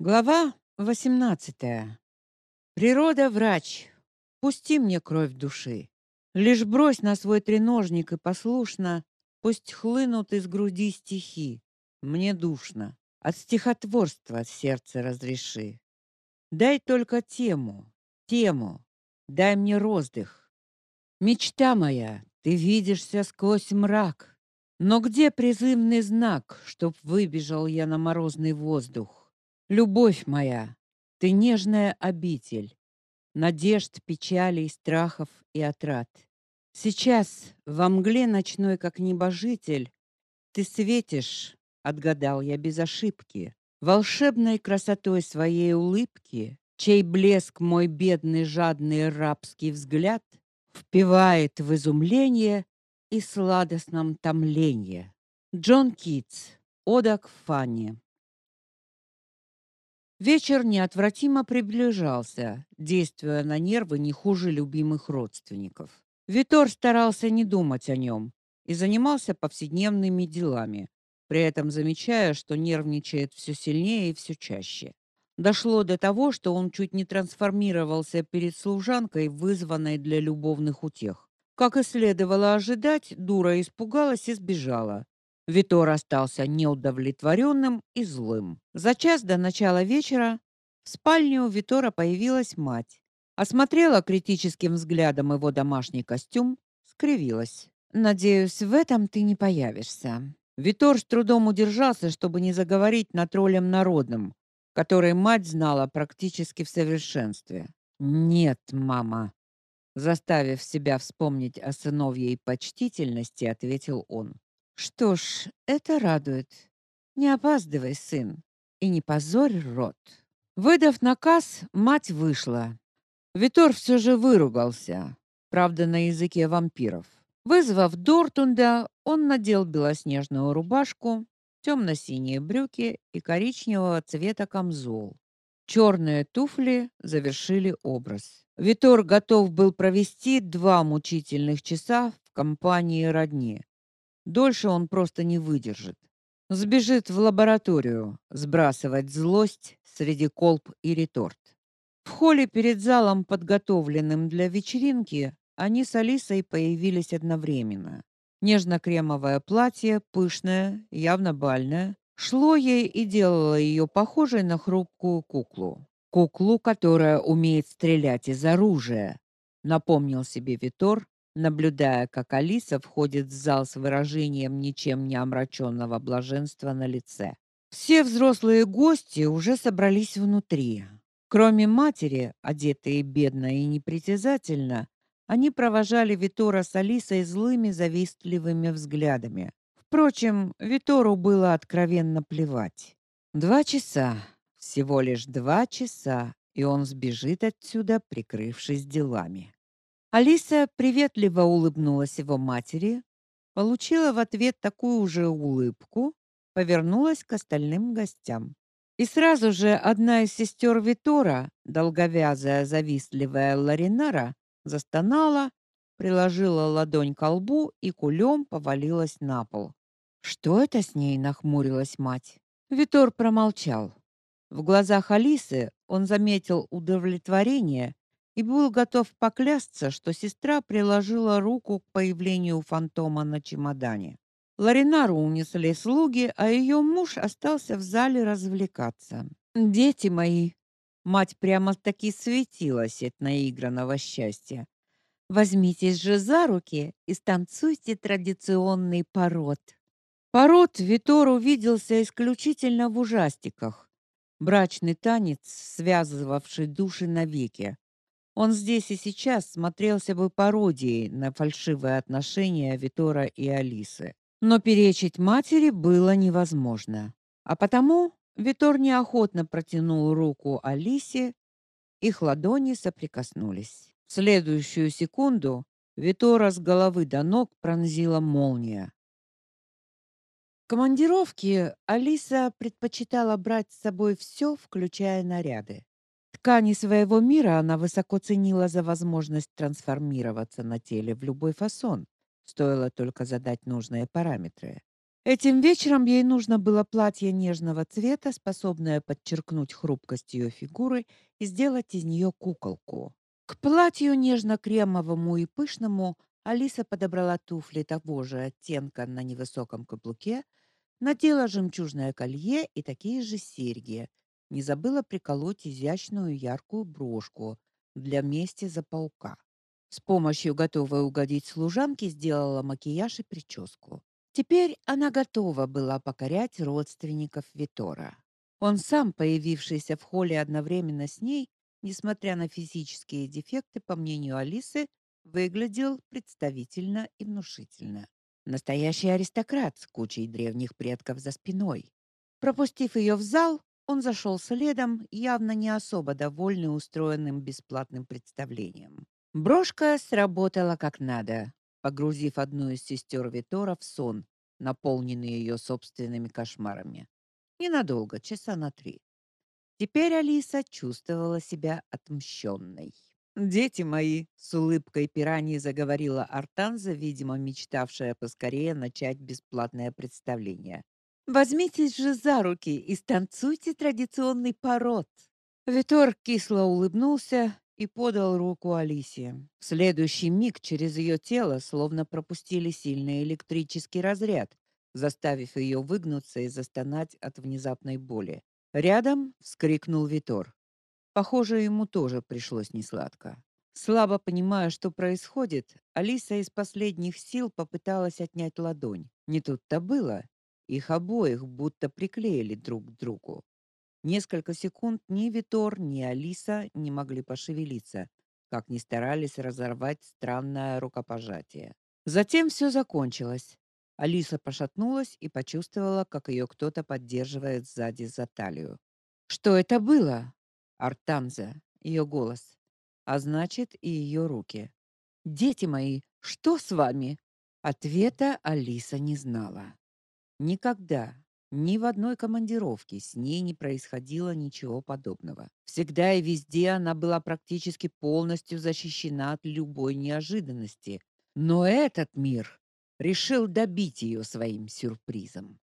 Глава 18. Природа врач. Пусти мне кровь души. Лишь брось на свой треножник и послушно, пусть хлынут из груди стихи. Мне душно. От стихотворства сердце разреши. Дай только тему, тему. Дай мне роздых. Мечта моя, ты видишься сквозь мрак. Но где призывный знак, чтоб выбежал я на морозный воздух? Любовь моя, ты нежная обитель, надежд, печалей, страхов и отрад. Сейчас во мгле ночной, как небожитель, ты светишь, отгадал я без ошибки, волшебной красотой своей улыбки, чей блеск мой бедный жадный рабский взгляд впивает в изумление и сладостном томлении. Джон Китс. Ода к Фанни. Вечер неотвратимо приближался, действуя на нервы не хуже любимых родственников. Витор старался не думать о нем и занимался повседневными делами, при этом замечая, что нервничает все сильнее и все чаще. Дошло до того, что он чуть не трансформировался перед служанкой, вызванной для любовных утех. Как и следовало ожидать, дура испугалась и сбежала. Витор остался неудовлетворенным и злым. За час до начала вечера в спальне у Витора появилась мать. Осмотрела критическим взглядом его домашний костюм, скривилась. Надеюсь, в этом ты не появишься. Витор с трудом удержался, чтобы не заговорить на троллем народным, который мать знала практически в совершенстве. Нет, мама, заставив себя вспомнить о сыновьей почтительности, ответил он. Что ж, это радует. Не опаздывай, сын, и не позорь род. Выдав наказ, мать вышла. Витор все же выругался, правда, на языке вампиров. Вызвав Дортунда, он надел белоснежную рубашку, темно-синие брюки и коричневого цвета камзол. Черные туфли завершили образ. Витор готов был провести два мучительных часа в компании родни. Дольше он просто не выдержит. Сбежит в лабораторию, сбрасывать злость среди колб и реторт. В холле перед залом, подготовленным для вечеринки, они с Алисой появились одновременно. Нежно-кремовое платье, пышное, явно бальное, шло ей и делало ее похожей на хрупкую куклу. Куклу, которая умеет стрелять из оружия, напомнил себе Витор, наблюдая, как Алиса входит в зал с выражением ничем не омраченного блаженства на лице. Все взрослые гости уже собрались внутри. Кроме матери, одетые бедно и непритязательно, они провожали Витора с Алисой злыми завистливыми взглядами. Впрочем, Витору было откровенно плевать. Два часа, всего лишь два часа, и он сбежит отсюда, прикрывшись делами. Алиса приветливо улыбнулась его матери, получила в ответ такую же улыбку, повернулась к остальным гостям. И сразу же одна из сестер Витора, долговязая, завистливая Ларинара, застонала, приложила ладонь к лбу и кулем повалилась на пол. Что это с ней, нахмурилась мать. Витор промолчал. В глазах Алисы он заметил удовлетворение и был готов поклясться, что сестра приложила руку к появлению фантома на чемодане. Ларинару унесли слуги, а ее муж остался в зале развлекаться. Дети мои, мать прямо-таки светилась от наигранного счастья. Возьмитесь же за руки и станцуйте традиционный пород. Пород Витор увиделся исключительно в ужастиках. Брачный танец, связывавший души навеки. Он здесь и сейчас смотрелся бы пародией на фальшивые отношения Витора и Алисы. Но перечить матери было невозможно. А потому Витор неохотно протянул руку Алисе, их ладони соприкоснулись. В следующую секунду Витора с головы до ног пронзила молния. В командировке Алиса предпочитала брать с собой все, включая наряды. Ткани своего мира она высоко ценила за возможность трансформироваться на теле в любой фасон, стоило только задать нужные параметры. Этим вечером ей нужно было платье нежного цвета, способное подчеркнуть хрупкость ее фигуры и сделать из нее куколку. К платью нежно-кремовому и пышному Алиса подобрала туфли того же оттенка на невысоком каблуке, надела жемчужное колье и такие же серьги. Не забыла приколоть изящную яркую брошку для мести за паука. С помощью готовой угодить служанки сделала макияж и прическу. Теперь она готова была покорять родственников Витора. Он сам, появившийся в холле одновременно с ней, несмотря на физические дефекты, по мнению Алисы, выглядел представительно и внушительно. Настоящий аристократ с кучей древних предков за спиной. Пропустив ее в зал, он зашел следом, явно не особо довольный устроенным бесплатным представлением. Брошка сработала как надо погрузив одну из сестер Витора в сон, наполненный ее собственными кошмарами. Ненадолго, часа на три. Теперь Алиса чувствовала себя отмщенной. «Дети мои!» — с улыбкой пираньи заговорила Артанза, видимо, мечтавшая поскорее начать бесплатное представление. «Возьмитесь же за руки и станцуйте традиционный пород!» Витор кисло улыбнулся и подал руку Алисе. В следующий миг через ее тело словно пропустили сильный электрический разряд, заставив ее выгнуться и застонать от внезапной боли. Рядом вскрикнул Витор. Похоже, ему тоже пришлось несладко. Слабо понимая, что происходит, Алиса из последних сил попыталась отнять ладонь. Не тут-то было. Их обоих будто приклеили друг к другу. Несколько секунд ни Витор, ни Алиса не могли пошевелиться, как ни старались разорвать странное рукопожатие. Затем все закончилось. Алиса пошатнулась и почувствовала, как ее кто-то поддерживает сзади за талию. Что это было? Артанза, ее голос, а значит и ее руки. Дети мои, что с вами? Ответа Алиса не знала. Никогда, ни в одной командировке с ней не происходило ничего подобного. Всегда и везде она была практически полностью защищена от любой неожиданности. Но этот мир решил добить ее своим сюрпризом.